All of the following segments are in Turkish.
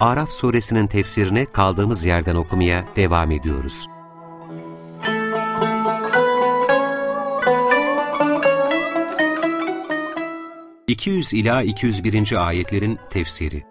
Araf suresinin tefsirini kaldığımız yerden okumaya devam ediyoruz. ...200 ila 201. ayetlerin tefsiri.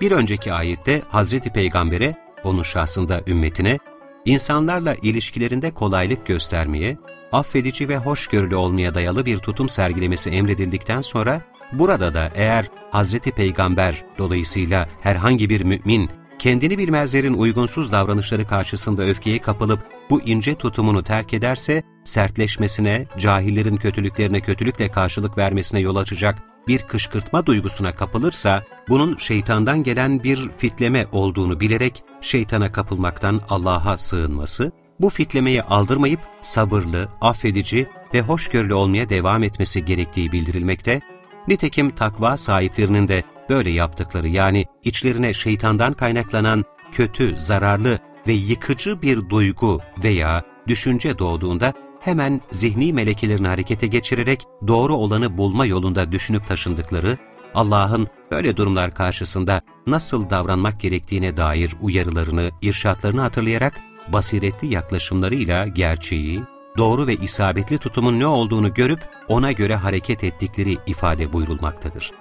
Bir önceki ayette Hazreti Peygamber'e, onun şahsında ümmetine, insanlarla ilişkilerinde kolaylık göstermeye, affedici ve hoşgörülü olmaya dayalı bir tutum sergilemesi emredildikten sonra, burada da eğer Hazreti Peygamber dolayısıyla herhangi bir mümin, kendini bilmezlerin uygunsuz davranışları karşısında öfkeye kapılıp bu ince tutumunu terk ederse, sertleşmesine, cahillerin kötülüklerine kötülükle karşılık vermesine yol açacak bir kışkırtma duygusuna kapılırsa, bunun şeytandan gelen bir fitleme olduğunu bilerek şeytana kapılmaktan Allah'a sığınması, bu fitlemeyi aldırmayıp sabırlı, affedici ve hoşgörülü olmaya devam etmesi gerektiği bildirilmekte, nitekim takva sahiplerinin de böyle yaptıkları yani içlerine şeytandan kaynaklanan kötü, zararlı ve yıkıcı bir duygu veya düşünce doğduğunda hemen zihni melekelerini harekete geçirerek doğru olanı bulma yolunda düşünüp taşındıkları, Allah'ın böyle durumlar karşısında nasıl davranmak gerektiğine dair uyarılarını, irşatlarını hatırlayarak basiretli yaklaşımlarıyla gerçeği, doğru ve isabetli tutumun ne olduğunu görüp ona göre hareket ettikleri ifade buyurulmaktadır.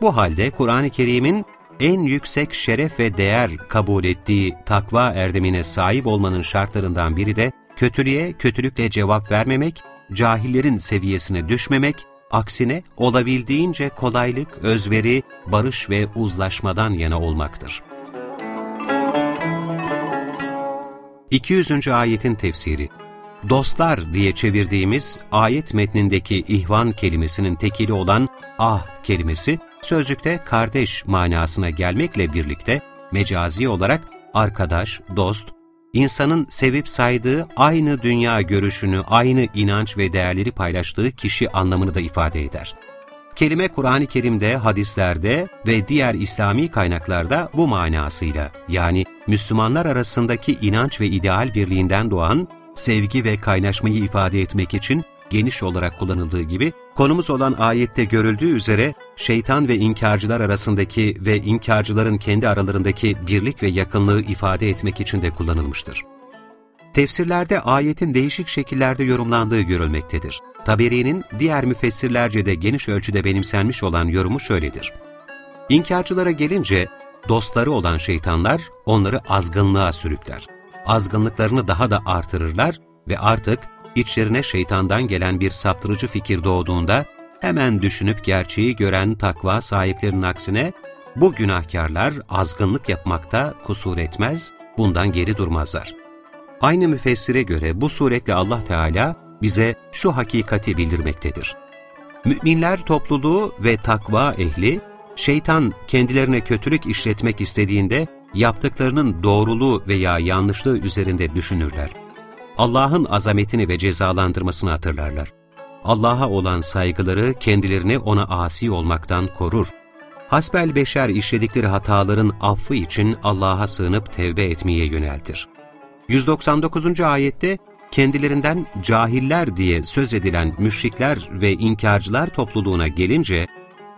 Bu halde Kur'an-ı Kerim'in en yüksek şeref ve değer kabul ettiği takva erdemine sahip olmanın şartlarından biri de kötülüğe kötülükle cevap vermemek, cahillerin seviyesine düşmemek, aksine olabildiğince kolaylık, özveri, barış ve uzlaşmadan yana olmaktır. 200. ayetin tefsiri Dostlar diye çevirdiğimiz ayet metnindeki ihvan kelimesinin tekili olan ah kelimesi, sözlükte kardeş manasına gelmekle birlikte mecazi olarak arkadaş, dost, insanın sevip saydığı aynı dünya görüşünü, aynı inanç ve değerleri paylaştığı kişi anlamını da ifade eder. Kelime Kur'an-ı Kerim'de, hadislerde ve diğer İslami kaynaklarda bu manasıyla yani Müslümanlar arasındaki inanç ve ideal birliğinden doğan sevgi ve kaynaşmayı ifade etmek için geniş olarak kullanıldığı gibi, konumuz olan ayette görüldüğü üzere şeytan ve inkarcılar arasındaki ve inkarcıların kendi aralarındaki birlik ve yakınlığı ifade etmek için de kullanılmıştır. Tefsirlerde ayetin değişik şekillerde yorumlandığı görülmektedir. Taberi'nin diğer müfessirlerce de geniş ölçüde benimsenmiş olan yorumu şöyledir. İnkarcılara gelince, dostları olan şeytanlar onları azgınlığa sürükler. Azgınlıklarını daha da artırırlar ve artık içlerine şeytandan gelen bir saptırıcı fikir doğduğunda hemen düşünüp gerçeği gören takva sahiplerinin aksine bu günahkarlar azgınlık yapmakta kusur etmez, bundan geri durmazlar. Aynı müfessire göre bu suretle Allah Teala bize şu hakikati bildirmektedir. Müminler topluluğu ve takva ehli, şeytan kendilerine kötülük işletmek istediğinde yaptıklarının doğruluğu veya yanlışlığı üzerinde düşünürler. Allah'ın azametini ve cezalandırmasını hatırlarlar. Allah'a olan saygıları kendilerini ona asi olmaktan korur. Hasbel beşer işledikleri hataların affı için Allah'a sığınıp tevbe etmeye yöneltir. 199. ayette kendilerinden cahiller diye söz edilen müşrikler ve inkarcılar topluluğuna gelince,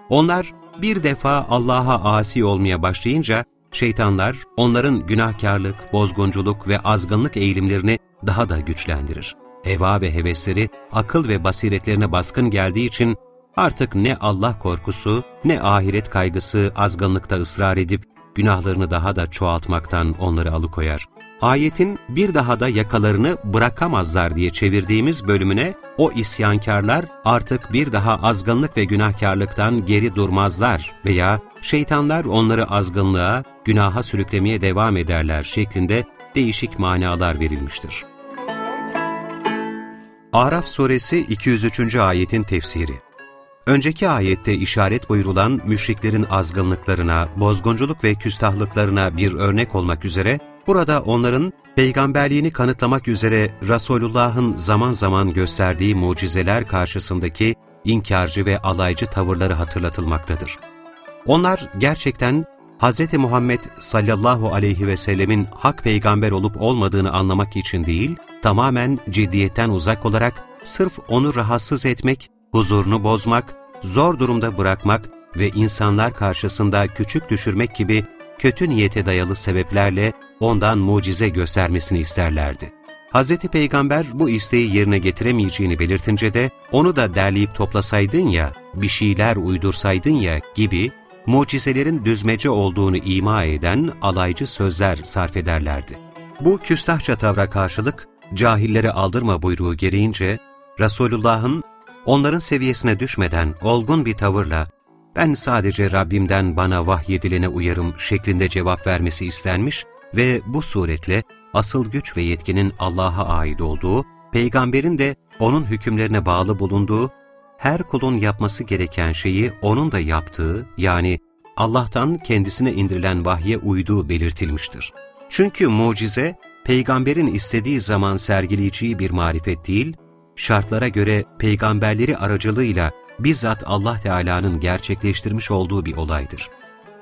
onlar bir defa Allah'a asi olmaya başlayınca, şeytanlar onların günahkarlık, bozgunculuk ve azgınlık eğilimlerini daha da güçlendirir. Heva ve hevesleri akıl ve basiretlerine baskın geldiği için artık ne Allah korkusu ne ahiret kaygısı azgınlıkta ısrar edip günahlarını daha da çoğaltmaktan onları alıkoyar. Ayetin bir daha da yakalarını bırakamazlar diye çevirdiğimiz bölümüne o isyankarlar artık bir daha azgınlık ve günahkarlıktan geri durmazlar veya şeytanlar onları azgınlığa, günaha sürüklemeye devam ederler şeklinde değişik manalar verilmiştir. Araf suresi 203. ayetin tefsiri önceki ayette işaret buyurulan müşriklerin azgınlıklarına, bozgunculuk ve küstahlıklarına bir örnek olmak üzere, burada onların peygamberliğini kanıtlamak üzere Resulullah'ın zaman zaman gösterdiği mucizeler karşısındaki inkarcı ve alaycı tavırları hatırlatılmaktadır. Onlar gerçekten Hz. Muhammed sallallahu aleyhi ve sellemin hak peygamber olup olmadığını anlamak için değil, tamamen ciddiyetten uzak olarak sırf onu rahatsız etmek, huzurunu bozmak, zor durumda bırakmak ve insanlar karşısında küçük düşürmek gibi kötü niyete dayalı sebeplerle ondan mucize göstermesini isterlerdi. Hz. Peygamber bu isteği yerine getiremeyeceğini belirtince de onu da derleyip toplasaydın ya, bir şeyler uydursaydın ya gibi mucizelerin düzmece olduğunu ima eden alaycı sözler sarf ederlerdi. Bu küstahça tavra karşılık cahillere aldırma buyruğu gereğince Resulullah'ın onların seviyesine düşmeden olgun bir tavırla ben sadece Rabbimden bana vahyedilene uyarım şeklinde cevap vermesi istenmiş ve bu suretle asıl güç ve yetkinin Allah'a ait olduğu, peygamberin de onun hükümlerine bağlı bulunduğu, her kulun yapması gereken şeyi onun da yaptığı yani Allah'tan kendisine indirilen vahye uyduğu belirtilmiştir. Çünkü mucize, peygamberin istediği zaman sergileyeceği bir marifet değil, şartlara göre peygamberleri aracılığıyla bizzat Allah Teala'nın gerçekleştirmiş olduğu bir olaydır.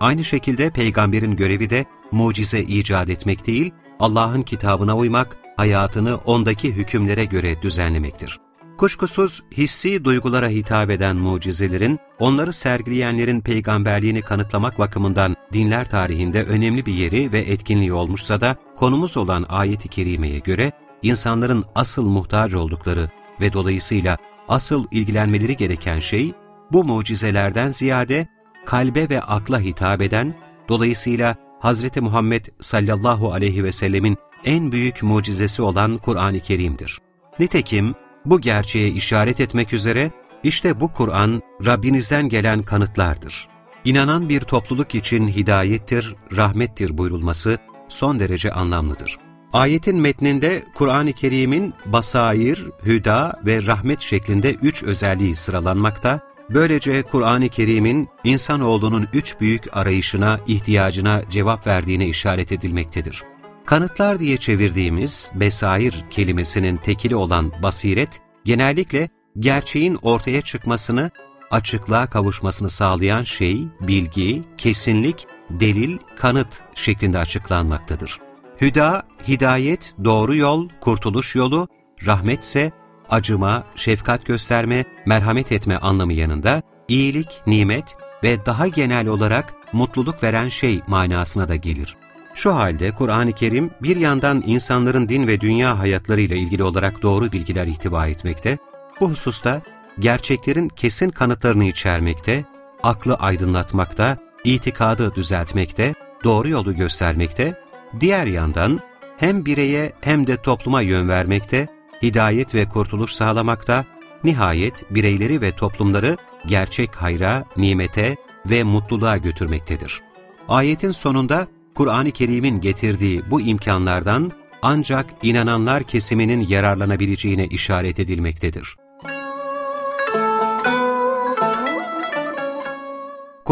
Aynı şekilde peygamberin görevi de mucize icat etmek değil, Allah'ın kitabına uymak, hayatını ondaki hükümlere göre düzenlemektir. Kuşkusuz hissi duygulara hitap eden mucizelerin, onları sergileyenlerin peygamberliğini kanıtlamak bakımından dinler tarihinde önemli bir yeri ve etkinliği olmuşsa da, konumuz olan ayet-i kerimeye göre, insanların asıl muhtaç oldukları ve dolayısıyla asıl ilgilenmeleri gereken şey, bu mucizelerden ziyade kalbe ve akla hitap eden, dolayısıyla Hz. Muhammed sallallahu aleyhi ve sellemin en büyük mucizesi olan Kur'an-ı Kerim'dir. Nitekim bu gerçeğe işaret etmek üzere, işte bu Kur'an Rabbinizden gelen kanıtlardır. İnanan bir topluluk için hidayettir, rahmettir buyurulması son derece anlamlıdır. Ayetin metninde Kur'an-ı Kerim'in basair, hüda ve rahmet şeklinde üç özelliği sıralanmakta, böylece Kur'an-ı Kerim'in insanoğlunun üç büyük arayışına, ihtiyacına cevap verdiğine işaret edilmektedir. Kanıtlar diye çevirdiğimiz besair kelimesinin tekili olan basiret, genellikle gerçeğin ortaya çıkmasını, açıklığa kavuşmasını sağlayan şey, bilgi, kesinlik, delil, kanıt şeklinde açıklanmaktadır. Hüda, hidayet, doğru yol, kurtuluş yolu, rahmetse acıma, şefkat gösterme, merhamet etme anlamı yanında iyilik, nimet ve daha genel olarak mutluluk veren şey manasına da gelir. Şu halde Kur'an-ı Kerim bir yandan insanların din ve dünya hayatlarıyla ilgili olarak doğru bilgiler ihtiva etmekte, bu hususta gerçeklerin kesin kanıtlarını içermekte, aklı aydınlatmakta, itikadı düzeltmekte, doğru yolu göstermekte, diğer yandan hem bireye hem de topluma yön vermekte, hidayet ve kurtuluş sağlamakta, nihayet bireyleri ve toplumları gerçek hayra, nimete ve mutluluğa götürmektedir. Ayetin sonunda Kur'an-ı Kerim'in getirdiği bu imkanlardan ancak inananlar kesiminin yararlanabileceğine işaret edilmektedir.